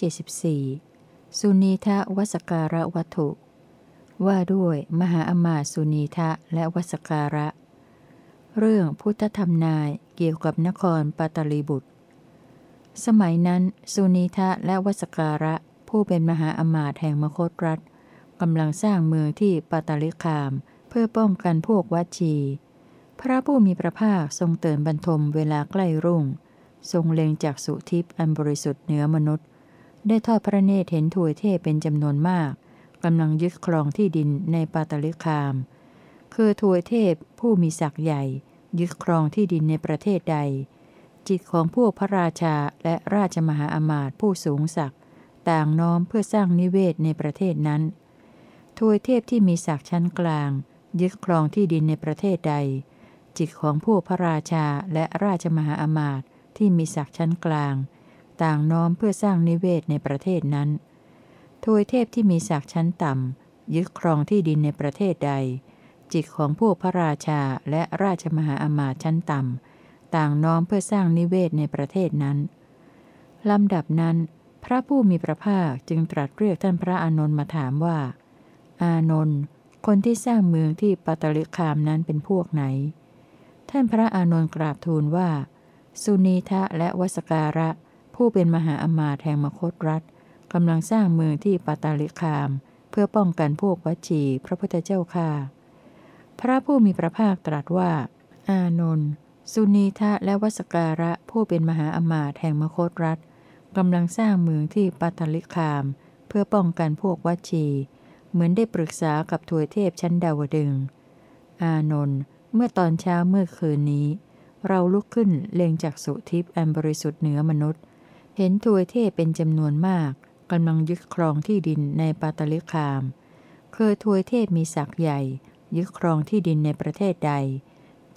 174 สุนีทะวสการะวัตถุ ว่าด้วยมหาอมาสุนีทะและวสการะ เรื่องพุทธธรรมนายเกี่ยวกับนครปัตตลีบุตร สมัยนั้นสุนีทะและวสการะผู้เป็นมหาอมาตย์แห่งมคตรัฐกำลังสร้างเมืองที่ปัตตลิคาม เพื่อป้องกันพวกวัชี พระผู้มีพระภาคทรงเตือนบรรทมเวลาใกล้รุ่ง ทรงเล็งจากสุทิพย์อันบริสุทธิ์เหนือมนุษย์ ได้ทอดพระเนตรเห็นถวยเทพเป็นจำนวนมากกำลังยึดครองที่ดินในปัตลิคาม คือถวยเทพผู้มีศักย์ใหญ่ ยึดครองที่ดินในประเทศใด จิตของพวกพระราชาและราชมหาอมาตย์ผู้สูงศักดิ์ต่างน้อมเพื่อสร้างนิเวศในประเทศนั้นทวยเทพที่มีศักดิ์ชั้นกลาง ยึดครองที่ดินในประเทศใด จิตของผู้พระราชาและราชมหาอมาตย์ที่มีศักดิ์ชั้นกลาง ต่างน้อมเพื่อสร้างนิเวศในประเทศนั้นทวยเทพที่มีศักดิ์ชั้นต่ำ ยึดครองที่ดินในประเทศใด จิตของผู้พระราชาและราชมหาอมาตย์ชั้นต่ำ ต่างน้อมเพื่อสร้างนิเวศในประเทศนั้น ลำดับนั้น พระผู้มีพระภาคจึงตรัสเรียกท่านพระอานนท์มาถามว่า อานนท์คนที่สร้างเมืองที่ปัตลิคามนั้นเป็นพวกไหน ท่านพระอานนท์กราบทูลว่า สุนีทะและวสการะ ผู้เป็นมหาอมาตย์แห่งมคตรัฐกำลังสร้างเมืองที่ปัตาลิคาม เพื่อป้องกันพวกวัชีพระพุทธเจ้าค่าพระผู้มีพระภาคตรัสว่า อานนท์สุนีทะและวสการะผู้เป็นมหาอมาตย์แห่งมคตรัฐกำลังสร้างเมืองที่ปัตาลิคาม เพื่อป้องกันพวกวัชี เหมือนได้ปรึกษากับทวยเทพชั้นดาวดึง อานนท์เมื่อตอนเช้าเมื่อคืนนี้ เราลุกขึ้นเล็งจากสุทิพย์อันบริสุทธิ์เหนือมนุษย์ เห็นทวยเทพเป็นจำนวนมากกำลังยึดครองที่ดินในปัตลิคาม เคือทวยเทพมีศักย์ใหญ่ ยึดครองที่ดินในประเทศใด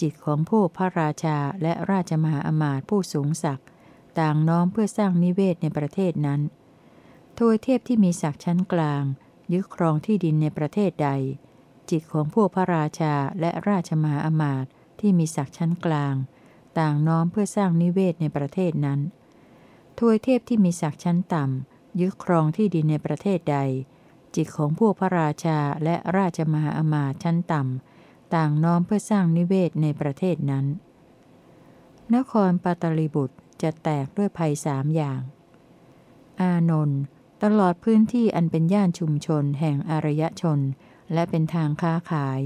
จิตของผู้พระราชาและราชมหาอมาตย์ผู้สูงศักดิ์ต่างน้อมเพื่อสร้างนิเวศในประเทศนั้นทวยเทพที่มีศักดิ์ชั้นกลาง ยึดครองที่ดินในประเทศใด จิตของพวกพระราชาและราชมหาอมาตย์ที่มีศักดิ์ชั้นกลาง ต่างน้อมเพื่อสร้างนิเวศในประเทศนั้น ทวยเทพที่มีศักดิ์ชั้นต่ำยึดครองที่ดินในประเทศใด จิตของพวกพระราชาและราชมหาอมาตชั้นต่ำ ต่างน้อมเพื่อสร้างนิเวศในประเทศนั้น นครปัตตลีบุตรจะแตกด้วยภัยสามอย่าง อานนท์ตลอดพื้นที่อันเป็นย่านชุมชนแห่งอารยชน และเป็นทางค้าขาย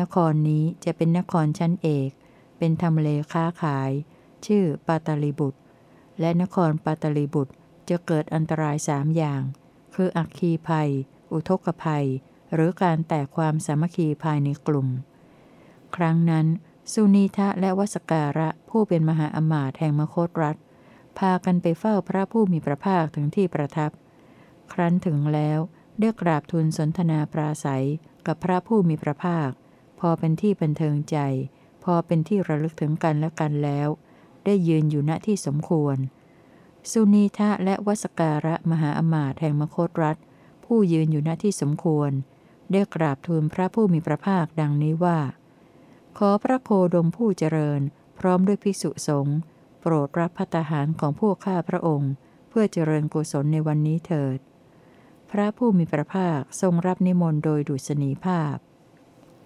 นครนี้จะเป็นนครชั้นเอก เป็นทำเลค้าขาย ชื่อปัตตลีบุตร และนครปัตลีบุตรจะเกิดอันตรายสามอย่าง คืออักคีภัย อุทกภัย หรือการแตกความสามัคคีภายในกลุ่ม ครั้งนั้น สุนีทะและวสการะผู้เป็นมหาอมาตย์แห่งมคตรัฐ พากันไปเฝ้าพระผู้มีพระภาคถึงที่ประทับ ครั้นถึงแล้วได้กราบทูลสนทนาปราศัยกับพระผู้มีพระภาค พอเป็นที่บันเทิงใจ พอเป็นที่ระลึกถึงกันและกันแล้ว ได้ยืนอยู่ณที่สมควร สุนีทะและวสการะมหาอมาตย์แห่งมคตรัฐ ผู้ยืนอยู่ณที่สมควร ได้กราบทูลพระผู้มีพระภาคดังนี้ว่า ขอพระโคดมผู้เจริญ พร้อมด้วยภิกษุสงฆ์โปรดรับพัตหารของพวกข้าพระองค์ เพื่อเจริญกุศลในวันนี้เถิด พระผู้มีพระภาคทรงรับนิมนต์โดยดุษณีภาพ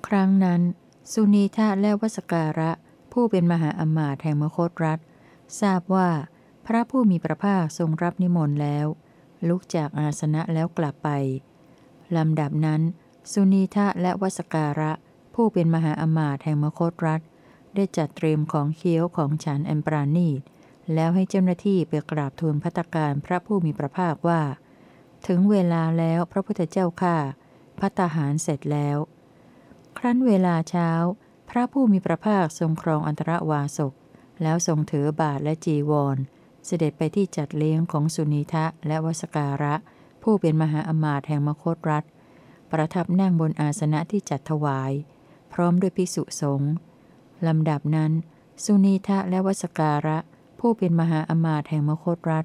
ครั้งนั้น สุนีทะและวสการะ ผู้เป็นมหาอมาตย์แห่งมคตรัฐ ทราบว่าพระผู้มีพระภาคทรงรับนิมนต์แล้ว ลุกจากอาสนะแล้วกลับไป ลำดับนั้น สุนีทะและวสการะ ผู้เป็นมหาอมาตย์แห่งมคตรัฐ ได้จัดเตรียมของเคี้ยวของฉันแอมปราณีต แล้วให้เจ้าหน้าที่ไปกราบทูลพัตการพระผู้มีพระภาคว่า ถึงเวลาแล้วพระพุทธเจ้าข้าพัตหารเสร็จแล้ว ครั้นเวลาเช้า พระผู้มีพระภาคทรงครองอันตรวาสก แล้วทรงถือบาทและจีวร เสด็จไปที่จัดเลี้ยงของสุนีทะและวสการะ ผู้เป็นมหาอมาตย์แห่งมคตรัฐ ประทับนั่งบนอาสนะที่จัดถวาย พร้อมด้วยภิกษุสงฆ์ลำดับนั้น สุนีทะและวสการะ ผู้เป็นมหาอมาตย์แห่งมคตรัฐ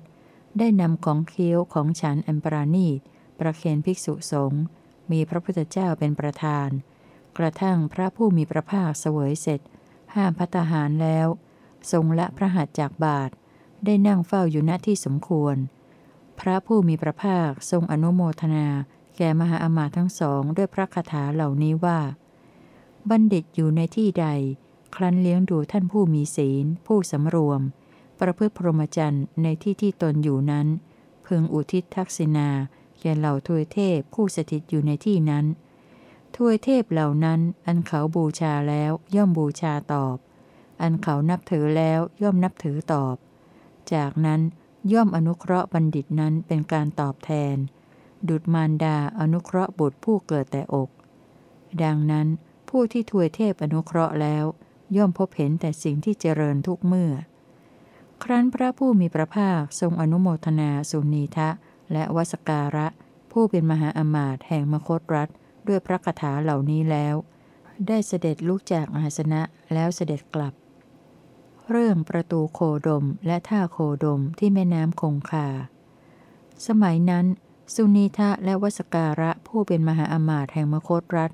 ได้นำของเคี้ยวของฉันอันปราณีตประเคนภิกษุสงฆ์มีพระพุทธเจ้าเป็นประธาน กระทั่งพระผู้มีพระภาคเสวยเสร็จ ห้ามพัตหารแล้ว ทรงละพระหัตถ์จากบาท ได้นั่งเฝ้าอยู่ณที่สมควร พระผู้มีพระภาคทรงอนุโมทนา แก่มหาอมาตย์ทั้งสองด้วยพระคาถาเหล่านี้ว่า บัณฑิตอยู่ในที่ใด ครั้นเลี้ยงดูท่านผู้มีศีล ผู้สำรวม ประพฤติพรหมจรรย์ในที่ที่ตนอยู่นั้น พึงอุทิศทักษิณาแก่เหล่าทวยเทพผู้สถิตอยู่ในที่นั้น ทวยเทพเหล่านั้น อันเขาบูชาแล้วย่อมบูชาตอบ อันเขานับถือแล้วย่อมนับถือตอบ จากนั้นย่อมอนุเคราะห์บัณฑิตนั้นเป็นการตอบแทน ดุดมารดาอนุเคราะห์บุตรผู้เกิดแต่อก ดังนั้นผู้ที่ทวยเทพอนุเคราะห์แล้ว ย่อมพบเห็นแต่สิ่งที่เจริญทุกเมื่อ ครั้นพระผู้มีพระภาคทรงอนุโมทนาสุนีทะ และวสการะ ผู้เป็นมหาอมาตย์แห่งมคตรัฐ ด้วยพระคาถาเหล่านี้แล้ว ได้เสด็จลุกจากอาสนะแล้วเสด็จกลับ เรื่องประตูโคดมและท่าโคดมที่แม่น้ำคงคา สมัยนั้น สุนีทะและวสการะผู้เป็นมหาอมาตย์แห่งมคตรัฐ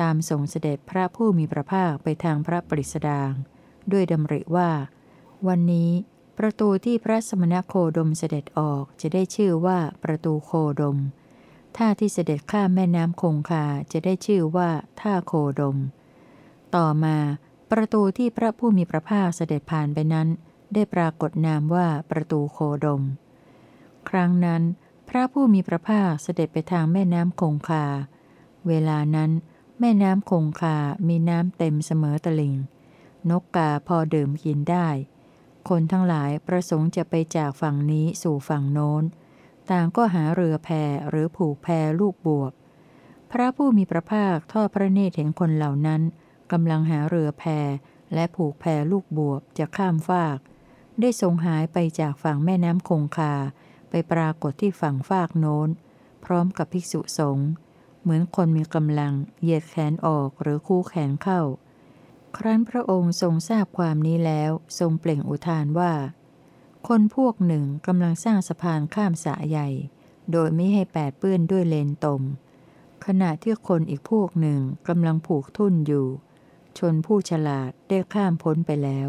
ตามส่งเสด็จพระผู้มีพระภาคไปทางพระปริสดาง ด้วยดำริว่า วันนี้ประตูที่พระสมณโคดมเสด็จออกจะได้ชื่อว่าประตูโคดม ท่าที่เสด็จข้ามแม่น้ำคงคาจะได้ชื่อว่าท่าโคดม ต่อมาประตูที่พระผู้มีพระภาคเสด็จผ่านไปนั้น ได้ปรากฏนามว่าประตูโคดม ครั้งนั้น พระผู้มีพระภาคเสด็จไปทางแม่น้ำคงคา เวลานั้น แม่น้ำคงคา มีน้ำเต็มเสมอตลิ่ง นกกาพอดื่มกินได้ คนทั้งหลายประสงค์จะไปจากฝั่งนี้สู่ฝั่งโน้น ต่างก็หาเรือแพหรือผูกแพลูกบวบ พระผู้มีพระภาคทอดพระเนตรเห็นคนเหล่านั้นกำลังหาเรือแพและผูกแพลูกบวบจะข้ามฟาก ได้ทรงหายไปจากฝั่งแม่น้ำคงคา ไปปรากฏที่ฝั่งฟากโน้น พร้อมกับภิกษุสงฆ์เหมือนคนมีกำลังเหยียดแขนออกหรือคู่แขนเข้า ครั้นพระองค์ทรงทราบความนี้แล้ว ทรงเปล่งอุทานว่า คนพวกหนึ่งกำลังสร้างสะพานข้ามสะใหญ่ โดยไม่ให้แปดเปื้อนด้วยเลนตม ขณะที่คนอีกพวกหนึ่งกำลังผูกทุ่นอยู่ ชนผู้ฉลาดได้ข้ามพ้นไปแล้ว